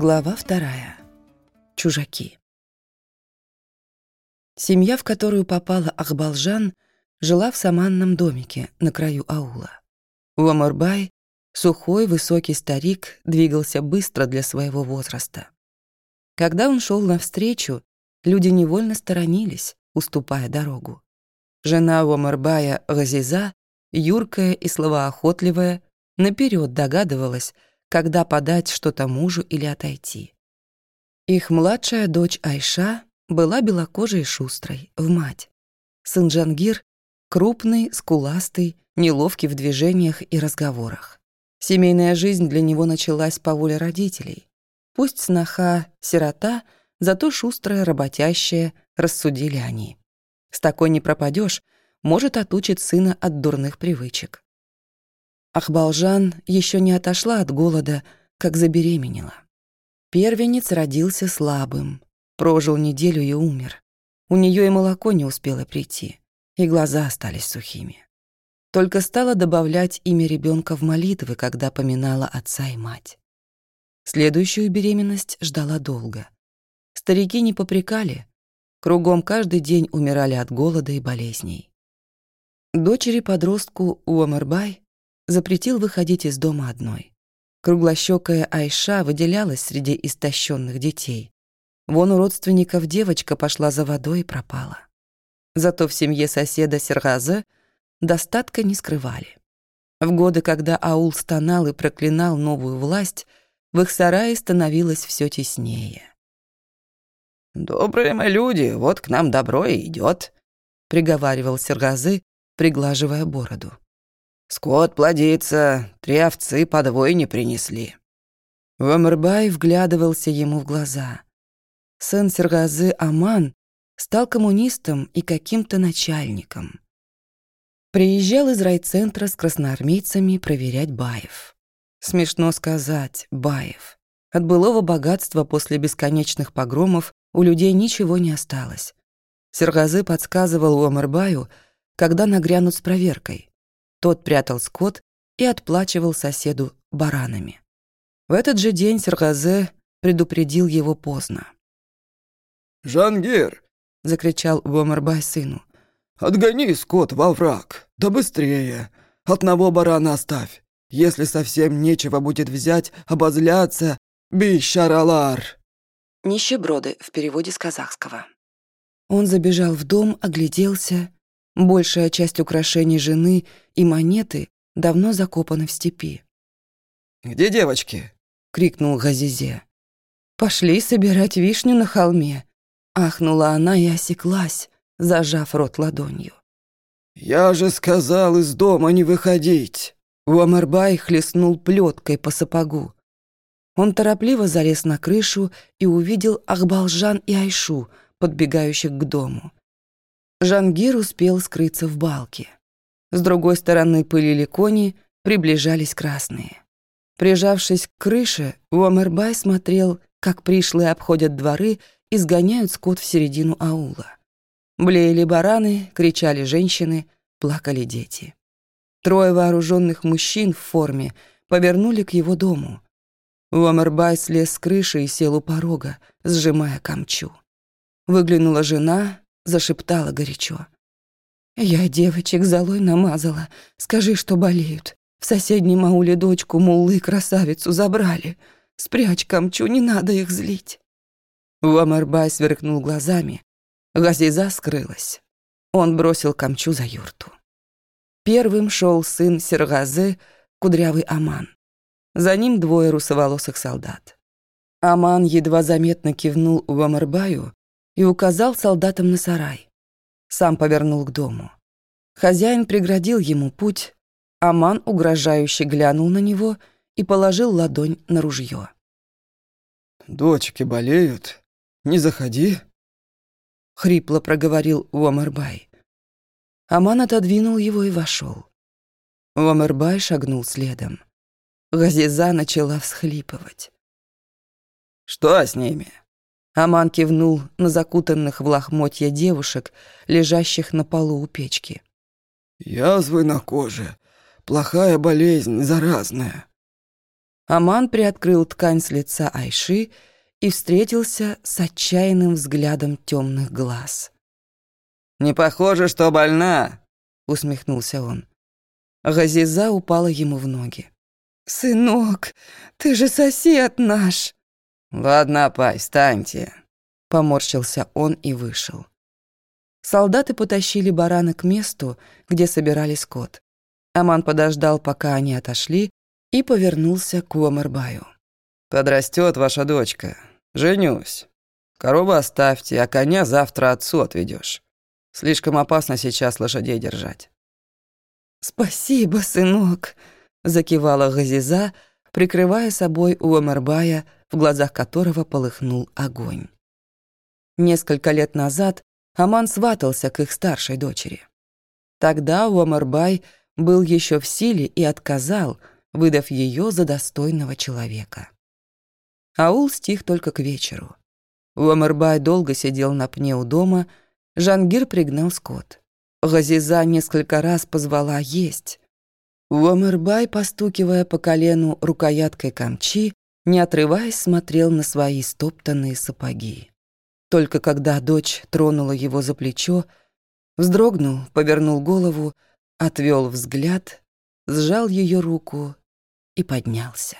Глава вторая. Чужаки. Семья, в которую попала Ахбалжан, жила в саманном домике на краю аула. Уамарбай, сухой, высокий старик, двигался быстро для своего возраста. Когда он шел навстречу, люди невольно сторонились, уступая дорогу. Жена Уамарбая Газиза, юркая и словоохотливая, наперед догадывалась, когда подать что-то мужу или отойти. Их младшая дочь Айша была белокожей и шустрой, в мать. Сын Джангир — крупный, скуластый, неловкий в движениях и разговорах. Семейная жизнь для него началась по воле родителей. Пусть сноха — сирота, зато шустрая, работящая, рассудили они. С такой не пропадешь, может отучить сына от дурных привычек. Ахбалжан еще не отошла от голода, как забеременела. Первенец родился слабым, прожил неделю и умер. У нее и молоко не успело прийти, и глаза остались сухими. Только стала добавлять имя ребенка в молитвы, когда поминала отца и мать. Следующую беременность ждала долго. Старики не попрекали, кругом каждый день умирали от голода и болезней. Дочери-подростку Уамербай запретил выходить из дома одной. Круглощёкая Айша выделялась среди истощенных детей. Вон у родственников девочка пошла за водой и пропала. Зато в семье соседа Сергаза достатка не скрывали. В годы, когда аул стонал и проклинал новую власть, в их сарае становилось все теснее. «Добрые мы люди, вот к нам добро и идет», — приговаривал Сергазы, приглаживая бороду. Скот плодится, три овцы подвой не принесли». Вамырбай вглядывался ему в глаза. Сын Сергазы Аман стал коммунистом и каким-то начальником. Приезжал из райцентра с красноармейцами проверять Баев. Смешно сказать, Баев. От былого богатства после бесконечных погромов у людей ничего не осталось. Сергазы подсказывал Уамырбаю, когда нагрянут с проверкой. Тот прятал скот и отплачивал соседу баранами. В этот же день Сергазе предупредил его поздно. «Жангир!» — закричал Бомарбай сыну. «Отгони скот во враг, да быстрее. Одного барана оставь. Если совсем нечего будет взять, обозляться, бищаралар!» Нищеброды в переводе с казахского. Он забежал в дом, огляделся Большая часть украшений жены и монеты давно закопаны в степи. «Где девочки?» — крикнул Газизе. «Пошли собирать вишню на холме», — ахнула она и осеклась, зажав рот ладонью. «Я же сказал из дома не выходить!» Уамарбай хлестнул плеткой по сапогу. Он торопливо залез на крышу и увидел Ахбалжан и Айшу, подбегающих к дому. Жангир успел скрыться в балке. С другой стороны пылили кони, приближались красные. Прижавшись к крыше, Уамербай смотрел, как пришлые обходят дворы и сгоняют скот в середину аула. Блеяли бараны, кричали женщины, плакали дети. Трое вооруженных мужчин в форме повернули к его дому. Уамербай слез с крыши и сел у порога, сжимая камчу. Выглянула жена, зашептала горячо. «Я девочек золой намазала. Скажи, что болеют. В соседнем ауле дочку Муллы красавицу забрали. Спрячь камчу, не надо их злить». Уамарбай сверкнул глазами. Газиза скрылась. Он бросил камчу за юрту. Первым шел сын Сергазы, кудрявый Аман. За ним двое русоволосых солдат. Аман едва заметно кивнул Уамарбаю, и указал солдатам на сарай. Сам повернул к дому. Хозяин преградил ему путь, Аман угрожающе глянул на него и положил ладонь на ружье. «Дочки болеют. Не заходи», — хрипло проговорил Уамарбай. Аман отодвинул его и вошел. Уамарбай шагнул следом. Газиза начала всхлипывать. «Что с ними?» Аман кивнул на закутанных в лохмотья девушек, лежащих на полу у печки. «Язвы на коже. Плохая болезнь, заразная». Аман приоткрыл ткань с лица Айши и встретился с отчаянным взглядом темных глаз. «Не похоже, что больна», — усмехнулся он. Газиза упала ему в ноги. «Сынок, ты же сосед наш!» «Ладно, пай, встаньте!» Поморщился он и вышел. Солдаты потащили барана к месту, где собирали скот. Аман подождал, пока они отошли, и повернулся к Уомербаю. «Подрастет ваша дочка. Женюсь. Корову оставьте, а коня завтра отцу отведешь. Слишком опасно сейчас лошадей держать». «Спасибо, сынок», — закивала Газиза, прикрывая собой Уомербая, в глазах которого полыхнул огонь. Несколько лет назад Аман сватался к их старшей дочери. Тогда Уомербай был еще в силе и отказал, выдав ее за достойного человека. Аул стих только к вечеру. Уомербай долго сидел на пне у дома, Жангир пригнал скот. Газиза несколько раз позвала есть. Уомербай, постукивая по колену рукояткой камчи, не отрываясь, смотрел на свои стоптанные сапоги. Только когда дочь тронула его за плечо, вздрогнул, повернул голову, отвел взгляд, сжал ее руку и поднялся.